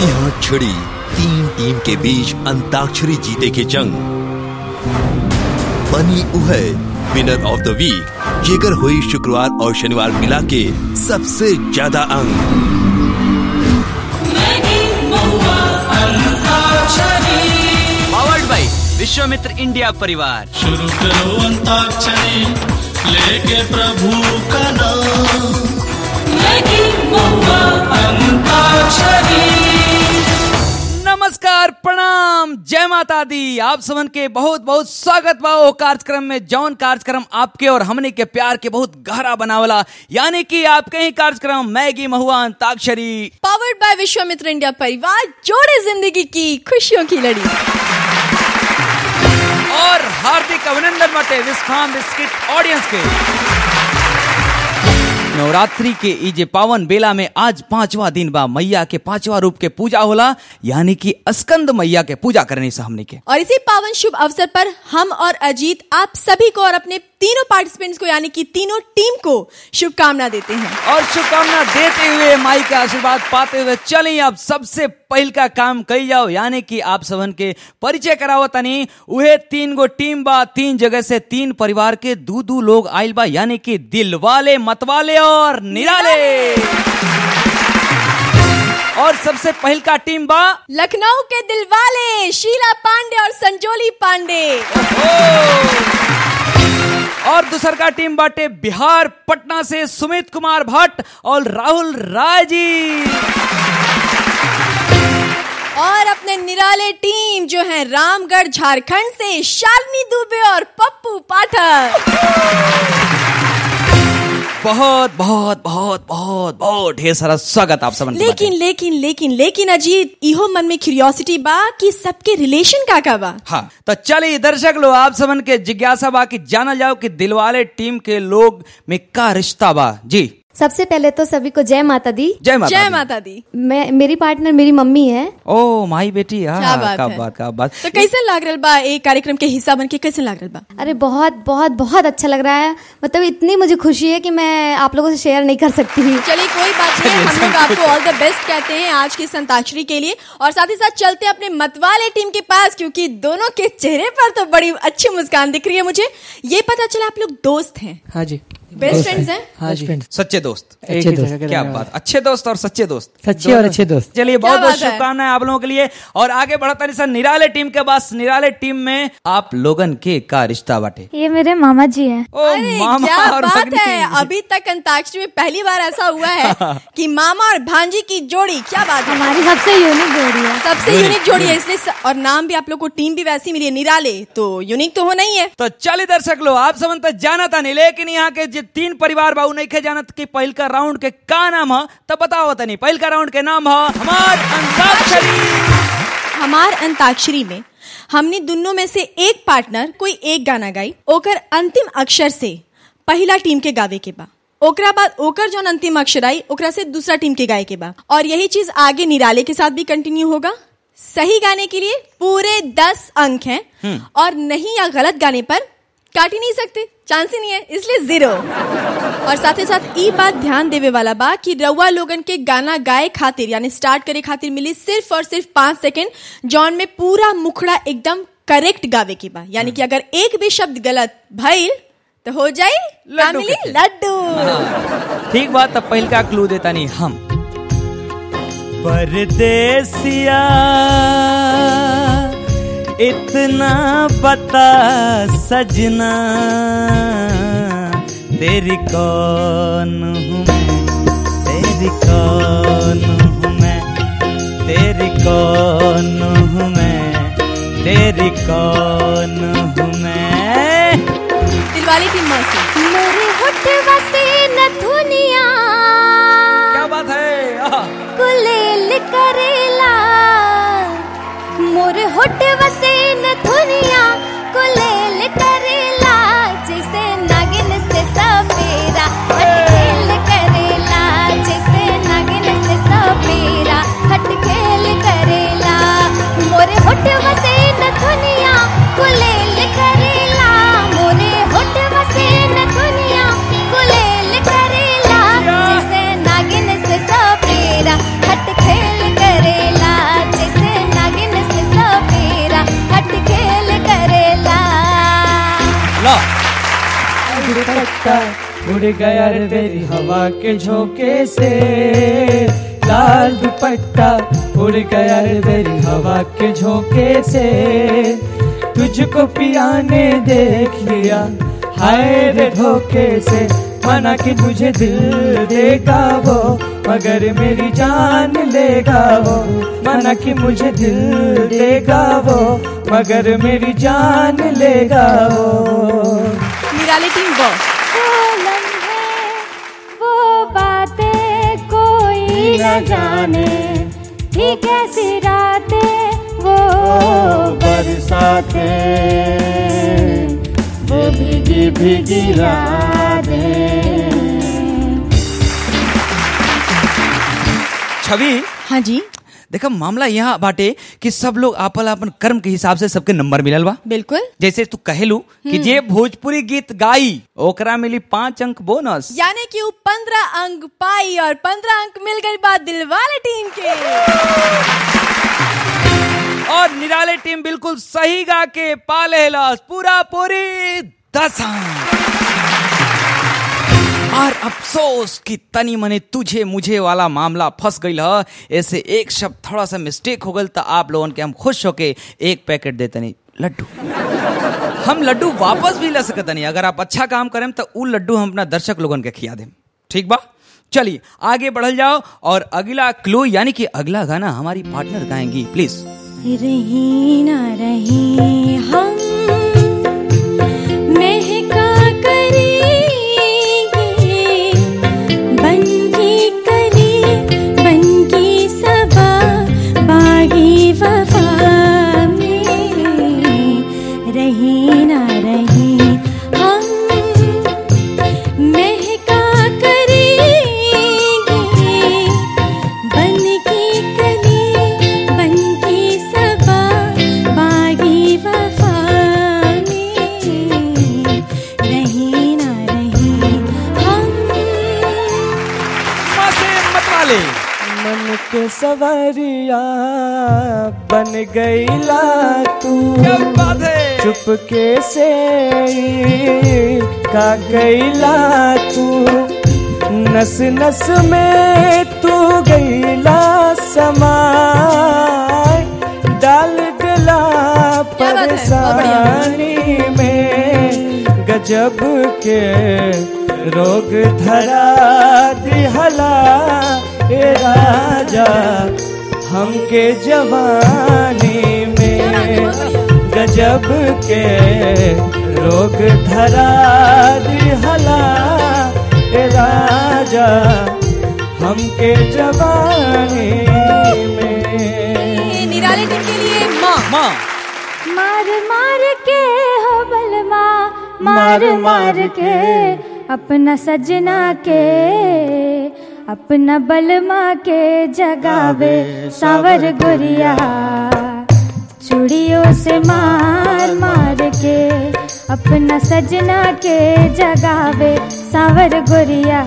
यहाँ छिड़ी तीन टीम के बीच अंताक्षरी जीते के जंग। बनी उहे विनर ऑफ़ द वीक जेकर हुई शुक्रवार और शनिवार मिला के सबसे ज़्यादा अंक। विश्वामित्र इंडिया परिवार। शुरू करो अंताक्षरी लेके प्रभु का नाम। नमस्कार प्रणाम। जय माता दी। आप सबन के बहुत बहुत स्वागत बा ओ कार्यक्रम में जौन कार्यक्रम आपके और हमने के प्यार के बहुत गहरा बनावला। यानी कि आपके ही कार्यक्रम Maggi Mahua Antakshari. Powered by Vishwamitra India परिवार जोड़े ज़िंदगी की खुशियों की लड़ी। और हार्दिक अभिनंदन बटे विस्फाम बिस्किट ऑडियंस के। नवरात्रि के इजे पावन बेला में आज पांचवा दिन बा। मैया के पांचवा रूप के पूजा होला यानी कि अस्कंद मैया के पूजा करने से हमने के। और इसी पावन शुभ अवसर पर हम और अजीत आप सभी को और अपने तीनों पार्टिसिपेंट्स को यानी कि तीनों टीम को शुभकामना देते हैं। और शुभकामना देते हुए माई का आशीर्वाद पाते हुए चले अब सबसे पहल का काम कही जाओ यानी कि आप सबन के परिचय कराओ तनी। उहे तीन गो टीम बा तीन जगह से तीन परिवार के दू दू लोग आइल बा यानी कि दिल वाले मतवाले और निराले। और सबसे पहल का टीम बा? लखनऊ के दिलवाले शीला पांडे और संजोली पांडे। और दूसर का टीम बाटे बिहार पटना से सुमित कुमार भट्ट और राहुल राय जी और अपने निराले टीम जो है रामगढ़ झारखंड से शालिनी दुबे और पप्पू पाठक। बहुत बहुत बहुत बहुत बहुत ढेर सारा स्वागत आप सबन के लेकिन लेकिन लेकिन लेकिन अजीत इहो मन में क्यूरियोसिटी बा कि सबके रिलेशन का का बा। हाँ तो चलिए दर्शक लोग आप सबन के जिज्ञासा बा कि जानल जाओ कि दिलवाले टीम के लोग में का रिश्ता बा। जी। सबसे पहले तो सभी को जय माता दी। जय माता जय दी। माता दी। मैं मेरी पार्टनर मेरी मम्मी है। ओ माई बेटी हाँ क्या बात का है। बात का बात। तो कैसे लाग रहा बा एक कार्यक्रम के हिस्सा बन के कैसे लाग रहा बा? अरे बहुत बहुत बहुत अच्छा लग रहा है। मतलब इतनी मुझे खुशी है कि मैं आप लोगों से शेयर नहीं कर सकती। चलिए कोई बात नहीं हम लोग आपको ऑल द बेस्ट कहते हैं आज की संताक्षरी के लिए। और साथ ही साथ चलते हैं अपने मतवाले टीम के पास क्योंकि दोनों के चेहरे पर तो बड़ी अच्छी मुस्कान दिख रही है मुझे। ये पता चला आप लोग दोस्त हैं। हाँ जी। बेस्ट फ्रेंड्स हैं? हाँ? जी। सच्चे दोस्त। ही जगह के क्या बात। अच्छे दोस्त और सच्चे दोस्त। सच्चे और अच्छे दोस्त। चलिए बहुत बहुत है? शुभकामनाएँ आप लोगों के लिए। और आगे बढ़ता नहीं सर निराले टीम के पास। निराले टीम में आप लोगन के का रिश्ता बाटे। ये मेरे मामा जी हैं। ओ मामा क्या और बात है। अभी तक अंताक्षरी में पहली बार ऐसा हुआ है कि मामा और भांजी की जोड़ी क्या बात है? हमारी सबसे यूनिक जोड़ी है। सबसे यूनिक जोड़ी है इसलिए और नाम भी आप लोग को टीम भी वैसी मिली है। निराले तो यूनिक तो होना ही है। तो चलिए दर्शक लो आप सब तो जाना था नहीं लेकिन यहाँ के जो तीन परिवार बाबू नहीं खे जानत कि पहल का राउंड के का नाम है तो बताओ तनी पहल का राउंड के नाम है हमार अंताक्षरी। हमार अंताक्षरी में हमने दोनों में से एक पार्टनर कोई एक गाना गाई ओकर अंतिम अक्षर से पहला टीम के गावे के बा। ओकरा बाद ओकर जो अंतिम अक्षर आई ओकरा से दूसरा टीम के गाए के बा। और यही चीज़ आगे निराले के साथ भी कंटिन्यू होगा। सही गाने के लिए पूरे दस अंक हैं और नहीं या गलत गाने पर काट ही नहीं सकते। चांस ही नहीं है इसलिए ज़ीरो और साथ ही साथ ई बात ध्यान देवे वाला बा कि रउआ लोगन के गाना गाए खातिर यानी स्टार्ट करे खातिर मिली सिर्फ़ और सिर्फ़ पाँच सेकेंड जॉन में पूरा मुखड़ा एकदम करेक्ट गावे के बा यानी कि अगर एक भी शब्द गलत भइल तो हो जाई क्या लड्डू मिली लड्डू. ठीक बात तब पहल का क्लू देता नहीं हम। परदेसिया। इतना पता सजना तेरी कौन हूँ मैं? तेरी कौन हूँ मैं? तेरी कौन हूँ मैं? तेरी कौन हूँ मैं? दिलवाली टीम से मेरे होठवा से नथुनिया क्या बात है? कुलेल करेला। मोरे होठवा से नथुनिया कुलेल करेला उड़ गया रे तेरी हवा के झोंके से। लाल दुपट्टा उड़ गया रे तेरी हवा के झोंके से। तुझको पियाने देख लिया, हाय रे धोखे से। माना कि मुझे दिल देगा वो, मगर मेरी जान लेगा वो। माना कि मुझे दिल देगा वो, मगर मेरी जान लेगा वो। निराली टीम वो न जाने ये कैसी रातें वो बरसाते। वो भीगी भीगी रातें। छवि? हाँ जी। देखा मामला यहाँ बाटे कि सब लोग आपन आपन कर्म के हिसाब से सबके नंबर मिलल बा। बिल्कुल। जैसे तू कहेलू कि जे भोजपुरी गीत गाई ओकरा मिली पाँच अंक बोनस। यानी कि वो पंद्रह अंक पाई और पंद्रह अंक मिल गई बात दिलवाले टीम के। और निराले टीम बिल्कुल सही गा के पाले लॉस पूरा पूरी दस अंक और अफसोस कि तनी मने तुझे मुझे वाला मामला फंस गई ह ऐसे एक शब्द थोड़ा सा मिस्टेक हो गल तो आप लोगन के हम खुश होके एक पैकेट देते नहीं लड्डू। हम लड्डू वापस भी ले सकते नहीं अगर आप अच्छा काम करें तो उ लड्डू हम अपना दर्शक लोगन के खिया दें। ठीक बा? चलिए, आगे बढ़ल जाओ और अगला क्लू यानी कि अगला गाना हमारी पार्टनर गाएँगी प्लीज़ रही ना रही, हम चुपके से का गईला तू। नस नस में तू गईला समाय। डाल दिला। परेशानी में गजब के रोग धरा दिहला। ए राजा हमके जवानी गजब के रोग धरा दिहला ए राजा हमके जवानी में। निराले टीम के लिए माँ। माँ। मार मार के हो बलमा मार मार के। अपना सजना के अपना बलमा के जगावे सावर गुरिया चूड़ियों से मार मार के अपना सजना के जगावे सावर गुरिया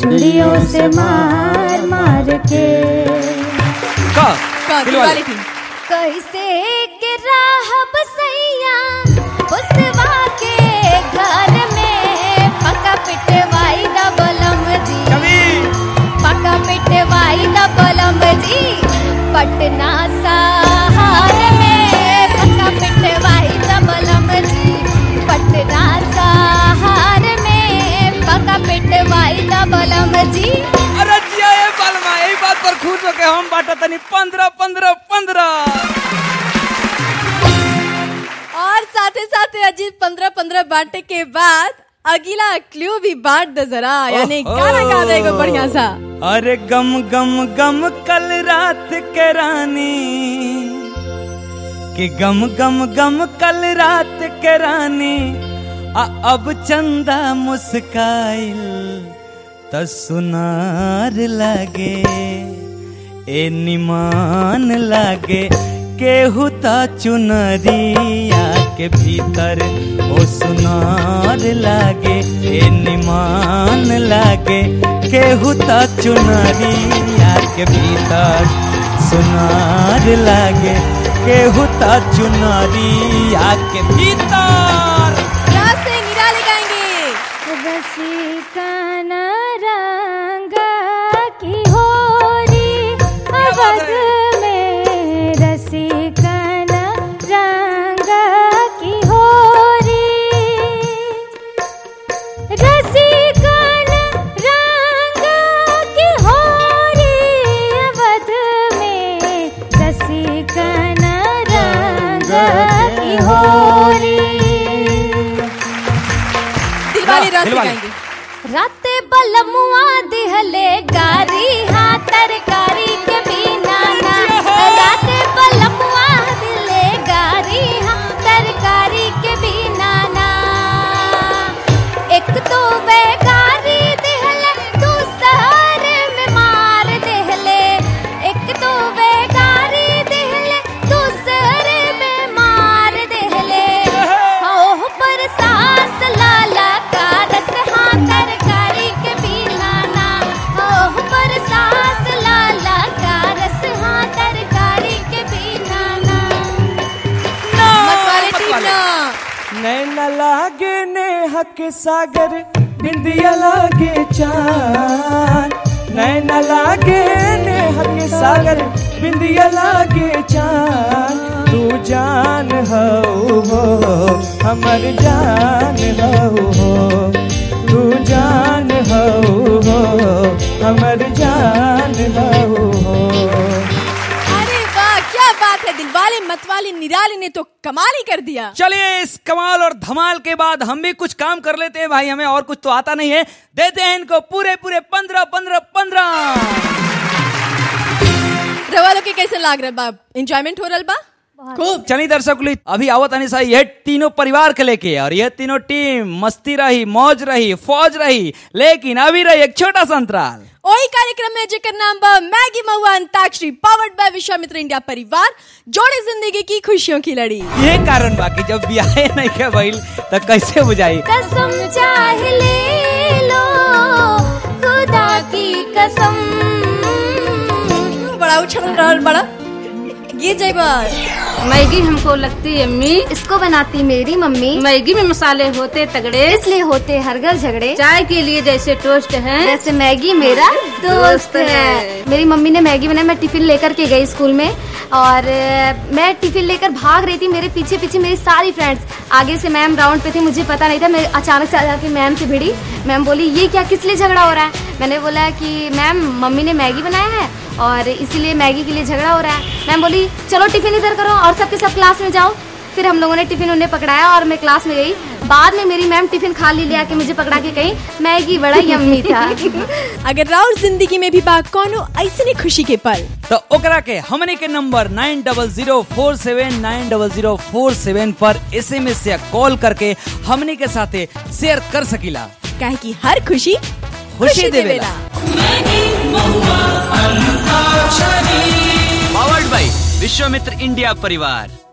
चूड़ियों से मार मार के। का का दिलवाले। दिलवाले कैसे के राह बसैया बसवा पंद्रह बांटे के बाद अगला क्लू भी बांट दे जरा यानी गाना गा देगा बढ़िया सा। अरे गम गम गम कल रात के रानी। कि गम गम गम कल रात के रानी। आ अब चंदा मुस्काइल त सुनार लागे। ए निमान लागे केहू ता चुनरिया के भीतर ओ सुनार लागे ए निमान लागे। केहू ता चुनरिया के भीतर सुनार लागे केहू ता चुनरिया के भीतर। से निराले का रसिकन होरी दिलवाले रात। गाएँगे। राते बलमुआ दिहले गारी हाँ तरकारी के बिना ना राते बलमुआ दिले गारी हाँ तरकारी के बिना ना एक तो बेगारी दिहले तू सहर में मार दिहले। एक तो बेगारी के सागर, बिंदिया लागे चाँद। नैन लागे नेहा के सागर, बिंदिया लागे चाँद। तू जान हो हो हमर जान हो हो तू जान हो हो हमर जान हो दिलवाले निराली ने तो कमाल ही कर दिया। चलिए इस कमाल और धमाल के बाद हम भी कुछ काम कर लेते हैं। भाई हमें और कुछ तो आता नहीं है। देते हैं इनको पूरे पूरे पंद्रह पंद्रह पंद्रह। रवालो के कैसे लाग रहा बाब इंजॉयमेंट हो रहा बा खूब चलिए दर्शक अभी आवत अनिसा ये तीनों परिवार के लेके और ये तीनों टीम मस्ती रही मौज रही फौज रही लेकिन अभी रही एक छोटा सा अंतराल। वही कार्यक्रम में जेकर नाम बा Maggi Mahua Antakshari powered by Vishwamitra India परिवार जोड़े ज़िंदगी की खुशियों की लड़ी। ये कारण बाकी जब ब्याह नहीं के भइल तो कैसे बुझाई? कसम चाहे ले लो खुदा की कसम। बड़ा उछल रहा बड़ा। गिर जाए बस मैगी हमको लगती है मी इसको बनाती मेरी मम्मी। मैगी में मसाले होते तगड़े। इसलिए होते हर घर झगड़े। चाय के लिए जैसे टोस्ट है। जैसे मैगी मेरा दोस्त है। मेरी मम्मी ने मैगी बनाई मैं टिफ़िन लेकर के गई स्कूल में। और मैं टिफ़िन लेकर भाग रही थी मेरे पीछे पीछे मेरी सारी फ्रेंड्स आगे से मैम राउंड पे थी मुझे पता नहीं था। मैं अचानक से आके मैम से भिड़ी। मैम बोली ये क्या किस लिए झगड़ा हो रहा है? मैंने बोला कि मैम मम्मी ने मैगी बनाया है। और इसीलिए मैगी के लिए झगड़ा हो रहा है। मैम बोली चलो टिफ़िन इधर करो और सबके सब क्लास में जाओ। फिर हम लोगों ने टिफ़िन उन्हें पकड़ाया और मैं क्लास में गई। बाद में मेरी मैम टिफ़िन खाली ले आके मुझे पकड़ा के कही मैगी बड़ा यम्मी था। अगर राउर ज़िंदगी में भी बा कोनो ऐसे खुशी के पल। तो ओकरा के हमने के number nine double zero four seven nine double zero four seven पर एस एम एस या कॉल करके हमने के साथ शेयर कर सकीला। काहे कि हर खुशी खुशी देवेला। पावर्ड बाई विश्वामित्र इंडिया परिवार।